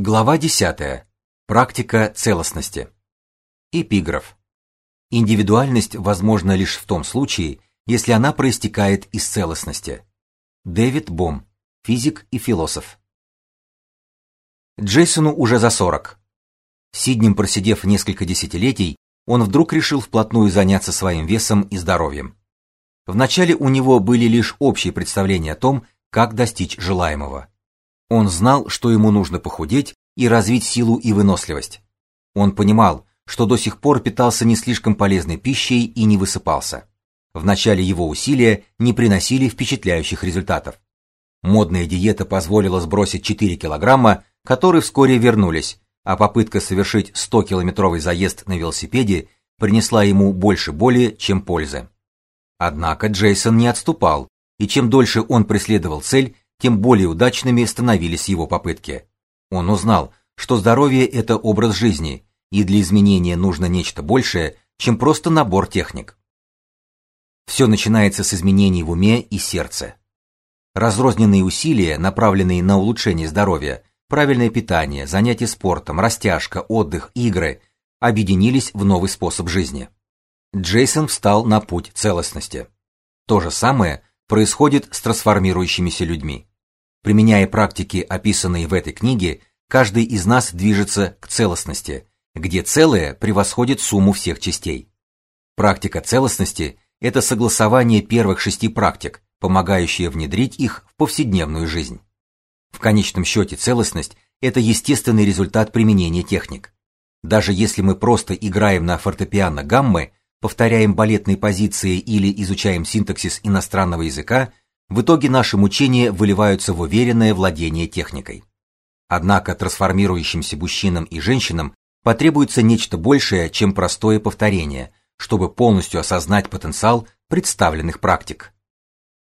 Глава 10. Практика целостности. Эпиграф. Индивидуальность возможна лишь в том случае, если она проистекает из целостности. Дэвид Бом, физик и философ. Джейсону уже за 40. Сиднем просидев несколько десятилетий, он вдруг решил вплотную заняться своим весом и здоровьем. Вначале у него были лишь общие представления о том, как достичь желаемого. Он знал, что ему нужно похудеть и развить силу и выносливость. Он понимал, что до сих пор питался не слишком полезной пищей и не высыпался. Вначале его усилия не приносили впечатляющих результатов. Модная диета позволила сбросить 4 килограмма, которые вскоре вернулись, а попытка совершить 100-километровый заезд на велосипеде принесла ему больше боли, чем пользы. Однако Джейсон не отступал, и чем дольше он преследовал цель, тем более удачными становились его попытки. Он узнал, что здоровье это образ жизни, и для изменения нужно нечто большее, чем просто набор техник. Все начинается с изменений в уме и сердце. Разрозненные усилия, направленные на улучшение здоровья, правильное питание, занятия спортом, растяжка, отдых, игры, объединились в новый способ жизни. Джейсон встал на путь целостности. То же самое происходит с трансформирующимися людьми. Применяя практики, описанные в этой книге, каждый из нас движется к целостности, где целое превосходит сумму всех частей. Практика целостности это согласование первых шести практик, помогающие внедрить их в повседневную жизнь. В конечном счете целостность это естественный результат применения техник. Даже если мы просто играем на фортепиано гаммы, повторяем балетные позиции или изучаем синтаксис иностранного языка, в итоге наши мучения выливаются в уверенное владение техникой. Однако трансформирующимся мужчинам и женщинам потребуется нечто большее, чем простое повторение, чтобы полностью осознать потенциал представленных практик.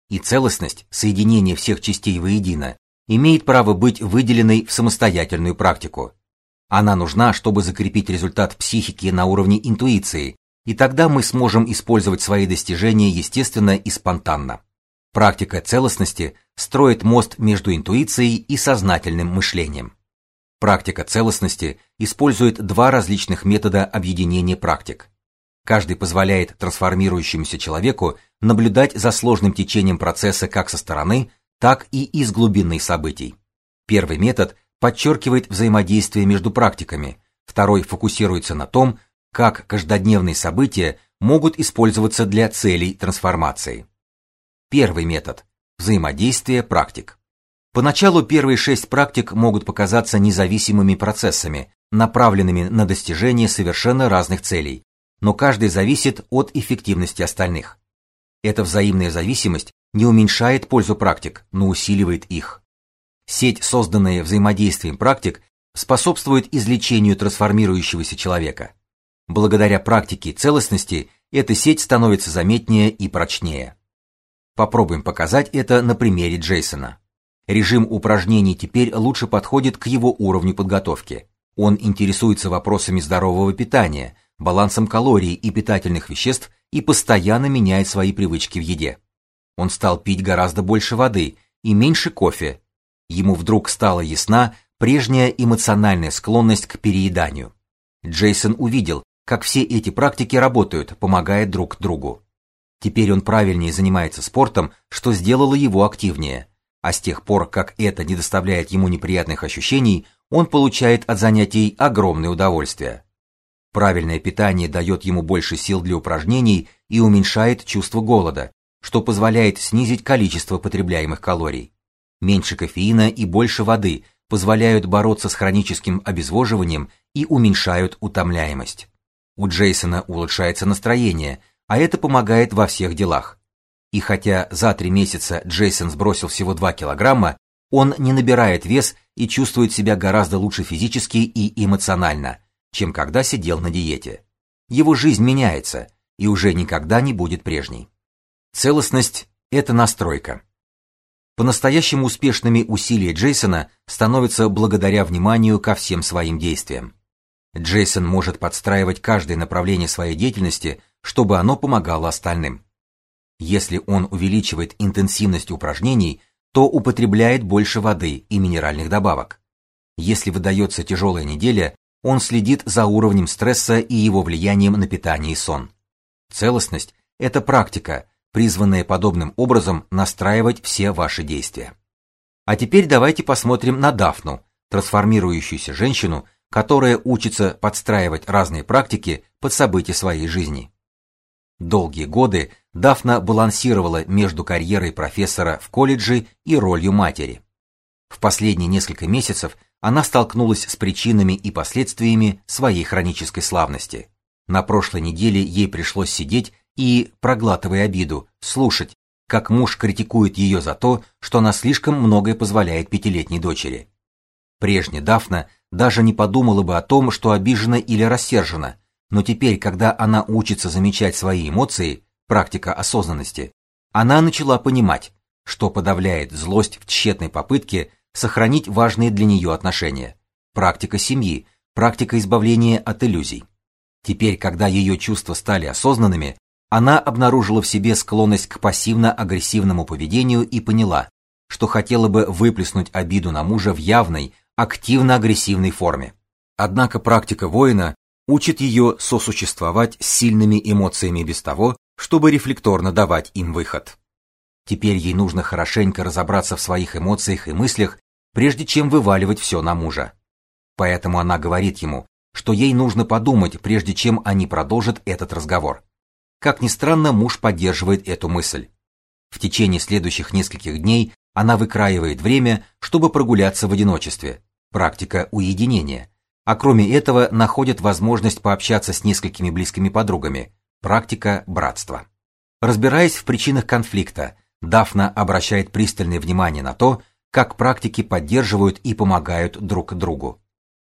И целостность, соединение всех частей воедино, имеет право быть выделенной в самостоятельную практику. Она нужна, чтобы закрепить результат психики на уровне интуиции, и тогда мы сможем использовать свои достижения естественно и спонтанно. Практика целостности строит мост между интуицией и сознательным мышлением. Практика целостности использует два различных метода объединения практик. Каждый позволяет трансформирующемуся человеку наблюдать за сложным течением процесса как со стороны, так и из глубины событий. Первый метод подчеркивает взаимодействие между практиками, второй фокусируется на том, как каждодневные события могут использоваться для целей трансформации. Первый метод взаимодействие практик. Поначалу первые шесть практик могут показаться независимыми процессами, направленными на достижение совершенно разных целей, но каждый зависит от эффективности остальных. Эта взаимная зависимость не уменьшает пользу практик, но усиливает их. Сеть, созданная взаимодействием практик, способствует излечению трансформирующегося человека. Благодаря практике целостности эта сеть становится заметнее и прочнее. Попробуем показать это на примере Джейсона. Режим упражнений теперь лучше подходит к его уровню подготовки. Он интересуется вопросами здорового питания, балансом калорий и питательных веществ и постоянно меняет свои привычки в еде. Он стал пить гораздо больше воды и меньше кофе. Ему вдруг стала ясна прежняя эмоциональная склонность к перееданию. Джейсон увидел, как все эти практики работают, помогая друг другу. Теперь он правильнее занимается спортом, что сделало его активнее. А с тех пор, как это не доставляет ему неприятных ощущений, он получает от занятий огромное удовольствие. Правильное питание дает ему больше сил для упражнений и уменьшает чувство голода, что позволяет снизить количество потребляемых калорий. Меньше кофеина и больше воды позволяют бороться с хроническим обезвоживанием и уменьшают утомляемость. У Джейсона улучшается настроение, а это помогает во всех делах. И хотя за три месяца Джейсон сбросил всего 2 килограмма, он не набирает вес и чувствует себя гораздо лучше физически и эмоционально, чем когда сидел на диете. Его жизнь меняется и уже никогда не будет прежней. Целостность это настройка. По-настоящему успешными усилия Джейсона становятся благодаря вниманию ко всем своим действиям. Джейсон может подстраивать каждое направление своей деятельности чтобы оно помогало остальным. Если он увеличивает интенсивность упражнений, то употребляет больше воды и минеральных добавок. Если выдается тяжелая неделя, он следит за уровнем стресса и его влиянием на питание и сон. Целостность это практика, призванная подобным образом настраивать все ваши действия. А теперь давайте посмотрим на Дафну, трансформирующуюся женщину, которая учится подстраивать разные практики под события своей жизни. Долгие годы Дафна балансировала между карьерой профессора в колледже и ролью матери. В последние несколько месяцев она столкнулась с причинами и последствиями своей хронической славности. На прошлой неделе ей пришлось сидеть и, проглатывая обиду, слушать, как муж критикует ее за то, что она слишком многое позволяет пятилетней дочери. Прежняя Дафна даже не подумала бы о том, что обижена или рассержена, но теперь, когда она учится замечать свои эмоции, практика осознанности, она начала понимать, что подавляет злость в тщетной попытке сохранить важные для нее отношения. Практика семьи, практика избавления от иллюзий. Теперь, когда ее чувства стали осознанными, она обнаружила в себе склонность к пассивно-агрессивному поведению и поняла, что хотела бы выплеснуть обиду на мужа в явной, активно-агрессивной форме. Однако практика воина учит ее сосуществовать с сильными эмоциями без того, чтобы рефлекторно давать им выход. Теперь ей нужно хорошенько разобраться в своих эмоциях и мыслях, прежде чем вываливать все на мужа. Поэтому она говорит ему, что ей нужно подумать, прежде чем они продолжат этот разговор. Как ни странно, муж поддерживает эту мысль. В течение следующих нескольких дней она выкраивает время, чтобы прогуляться в одиночестве. Практика уединения. А кроме этого, находит возможность пообщаться с несколькими близкими подругами. Практика братства. Разбираясь в причинах конфликта, Дафна обращает пристальное внимание на то, как практики поддерживают и помогают друг другу.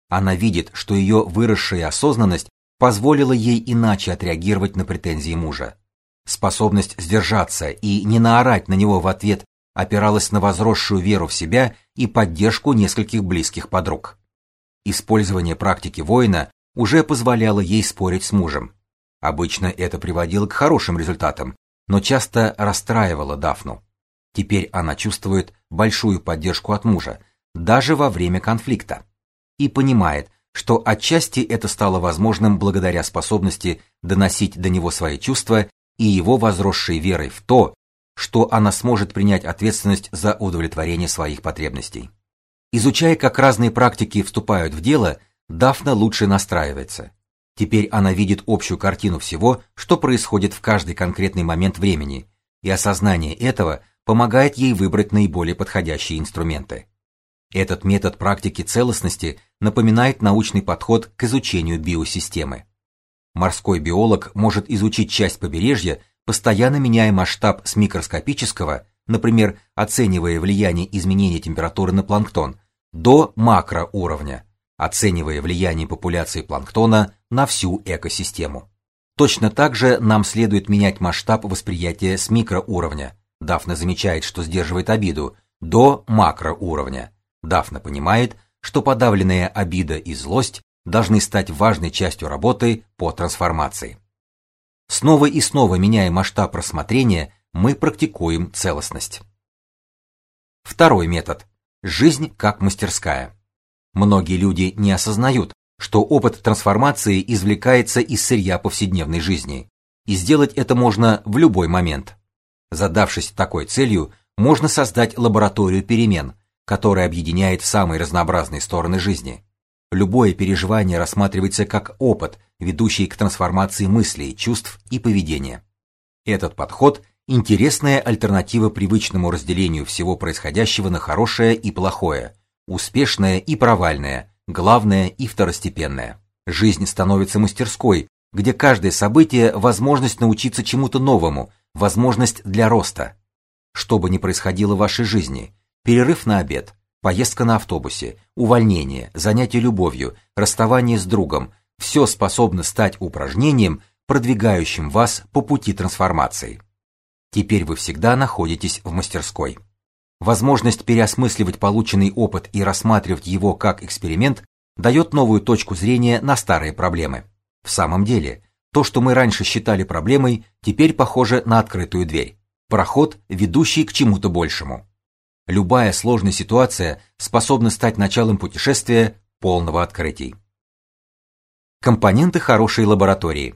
Она видит, что ее выросшая осознанность позволила ей иначе отреагировать на претензии мужа. Способность сдержаться и не наорать на него в ответ опиралась на возросшую веру в себя и поддержку нескольких близких подруг. Использование практики воина уже позволяло ей спорить с мужем. Обычно это приводило к хорошим результатам, но часто расстраивало Дафну. Теперь она чувствует большую поддержку от мужа, даже во время конфликта, и понимает, что отчасти это стало возможным благодаря способности доносить до него свои чувства и его возросшей верой в то, что она сможет принять ответственность за удовлетворение своих потребностей. Изучая, как разные практики вступают в дело, Дафна лучше настраивается. Теперь она видит общую картину всего, что происходит в каждый конкретный момент времени, и осознание этого помогает ей выбрать наиболее подходящие инструменты. Этот метод практики целостности напоминает научный подход к изучению биосистемы. Морской биолог может изучить часть побережья, постоянно меняя масштаб с микроскопического, например, оценивая влияние изменения температуры на планктон, до макроуровня, оценивая влияние популяции планктона на всю экосистему. Точно так же нам следует менять масштаб восприятия с микроуровня. Дафна замечает, что сдерживает обиду, до макроуровня Дафна понимает, что подавленная обида и злость должны стать важной частью работы по трансформации. Снова и снова меняя масштаб рассмотрения, мы практикуем целостность. Второй метод жизнь как мастерская. Многие люди не осознают, что опыт трансформации извлекается из сырья повседневной жизни, и сделать это можно в любой момент. Задавшись такой целью, можно создать лабораторию перемен, которая объединяет самые разнообразные стороны жизни. Любое переживание рассматривается как опыт, ведущий к трансформации мыслей, чувств и поведения. Этот подход интересная альтернатива привычному разделению всего происходящего на хорошее и плохое, успешное и провальное, главное и второстепенное. Жизнь становится мастерской, где каждое событие возможность научиться чему-то новому, возможность для роста. Что бы ни происходило в вашей жизни, перерыв на обед, поездка на автобусе, увольнение, занятие любовью, расставание с другом все способно стать упражнением, продвигающим вас по пути трансформации. Теперь вы всегда находитесь в мастерской. Возможность переосмысливать полученный опыт и рассматривать его как эксперимент дает новую точку зрения на старые проблемы. В самом деле, то, что мы раньше считали проблемой, теперь похоже на открытую дверь. Проход, ведущий к чему-то большему. Любая сложная ситуация способна стать началом путешествия полного открытий. Компоненты хорошей лаборатории.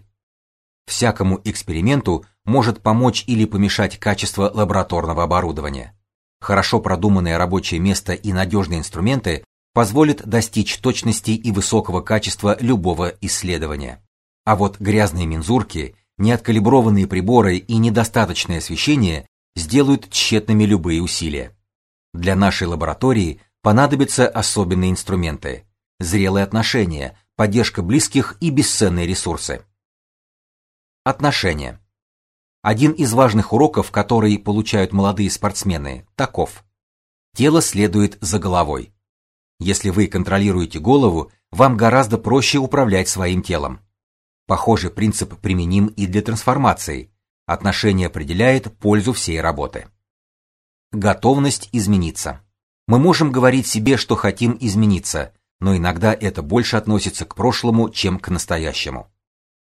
Всякому эксперименту может помочь или помешать качество лабораторного оборудования. Хорошо продуманное рабочее место и надежные инструменты позволят достичь точности и высокого качества любого исследования. А вот грязные мензурки, неоткалиброванные приборы и недостаточное освещение сделают тщетными любые усилия. Для нашей лаборатории понадобятся особенные инструменты, зрелые отношения, поддержка близких и бесценные ресурсы. Отношения. Один из важных уроков, который получают молодые спортсмены, таков: тело следует за головой. Если вы контролируете голову, вам гораздо проще управлять своим телом. Похожий принцип применим и для трансформации. Отношение определяет пользу всей работы. Готовность измениться. Мы можем говорить себе, что хотим измениться, но иногда это больше относится к прошлому, чем к настоящему.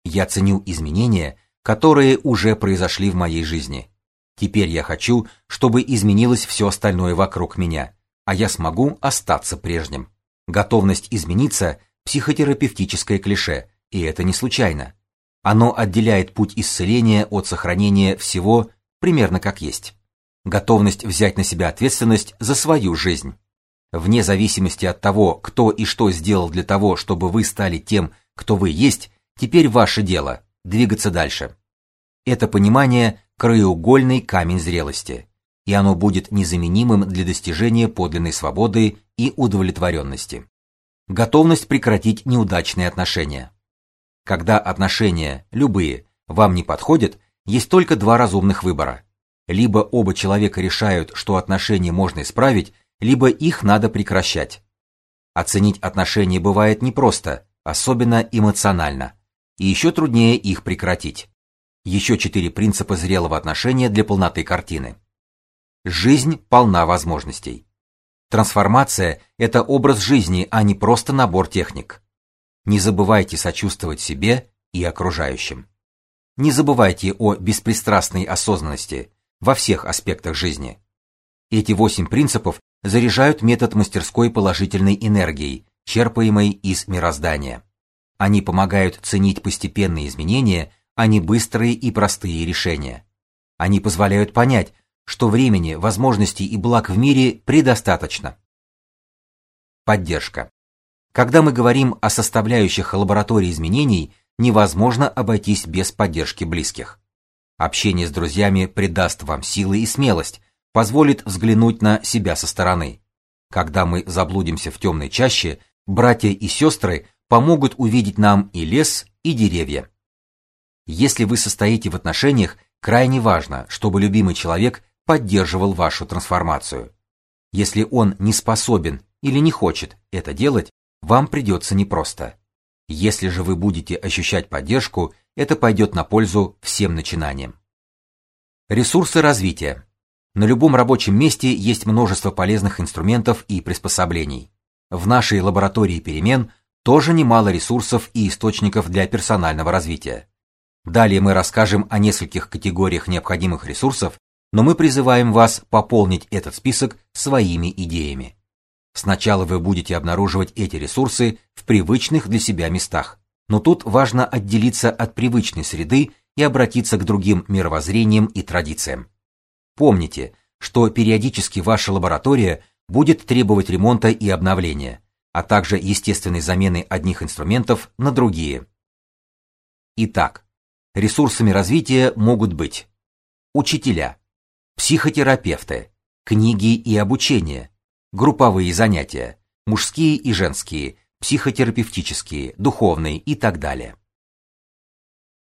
Я ценю изменения, которые уже произошли в моей жизни. Теперь я хочу, чтобы изменилось все остальное вокруг меня, а я смогу остаться прежним. Готовность измениться психотерапевтическое клише, и это не случайно. Оно отделяет путь исцеления от сохранения всего примерно как есть. Готовность взять на себя ответственность за свою жизнь. Вне зависимости от того, кто и что сделал для того, чтобы вы стали тем, кто вы есть, теперь ваше дело двигаться дальше. Это понимание краеугольный камень зрелости, и оно будет незаменимым для достижения подлинной свободы и удовлетворенности. Готовность прекратить неудачные отношения. Когда отношения, любые, вам не подходят, есть только два разумных выбора. Либо оба человека решают, что отношения можно исправить, либо их надо прекращать. Оценить отношения бывает непросто, особенно эмоционально, и еще труднее их прекратить. Еще четыре принципа зрелого отношения для полноты картины. Жизнь полна возможностей. Трансформация это образ жизни, а не просто набор техник. Не забывайте сочувствовать себе и окружающим. Не забывайте о беспристрастной осознанности во всех аспектах жизни. Эти восемь принципов заряжают метод мастерской положительной энергией, черпаемой из мироздания. Они помогают ценить постепенные изменения, а не быстрые и простые решения. Они позволяют понять, что времени, возможностей и благ в мире предостаточно. Поддержка. Когда мы говорим о составляющих лаборатории изменений, невозможно обойтись без поддержки близких. Общение с друзьями придаст вам силы и смелость, позволит взглянуть на себя со стороны. Когда мы заблудимся в темной чаще, братья и сестры помогут увидеть нам и лес, и деревья. Если вы состоите в отношениях, крайне важно, чтобы любимый человек поддерживал вашу трансформацию. Если он не способен или не хочет это делать, вам придется непросто. Если же вы будете ощущать поддержку, это пойдет на пользу всем начинаниям. Ресурсы развития. На любом рабочем месте есть множество полезных инструментов и приспособлений. В нашей лаборатории перемен тоже немало ресурсов и источников для персонального развития. Далее мы расскажем о нескольких категориях необходимых ресурсов, но мы призываем вас пополнить этот список своими идеями. Сначала вы будете обнаруживать эти ресурсы в привычных для себя местах, но тут важно отделиться от привычной среды и обратиться к другим мировоззрениям и традициям. Помните, что периодически ваша лаборатория будет требовать ремонта и обновления, а также естественной замены одних инструментов на другие. Итак, ресурсами развития могут быть учителя, психотерапевты, книги и обучение, групповые занятия, мужские и женские, психотерапевтические, духовные и так далее.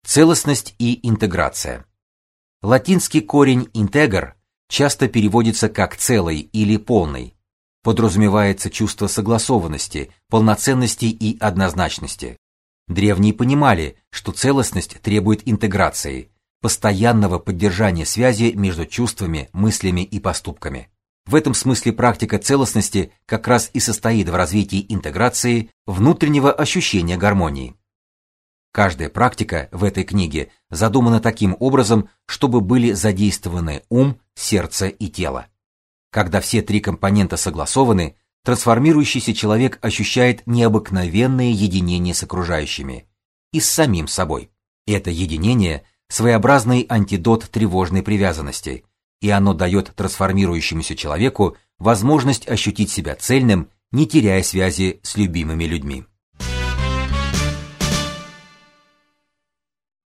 Целостность и интеграция. Латинский корень интегр часто переводится как целый или полный. Подразумевается чувство согласованности, полноценности и однозначности. Древние понимали, что целостность требует интеграции, постоянного поддержания связи между чувствами, мыслями и поступками. В этом смысле практика целостности как раз и состоит в развитии интеграции внутреннего ощущения гармонии. Каждая практика в этой книге задумана таким образом, чтобы были задействованы ум, сердце и тело. Когда все три компонента согласованы, трансформирующийся человек ощущает необыкновенное единение с окружающими и с самим собой. Это единение своеобразный антидот тревожной привязанности, и оно дает трансформирующемуся человеку возможность ощутить себя цельным, не теряя связи с любимыми людьми.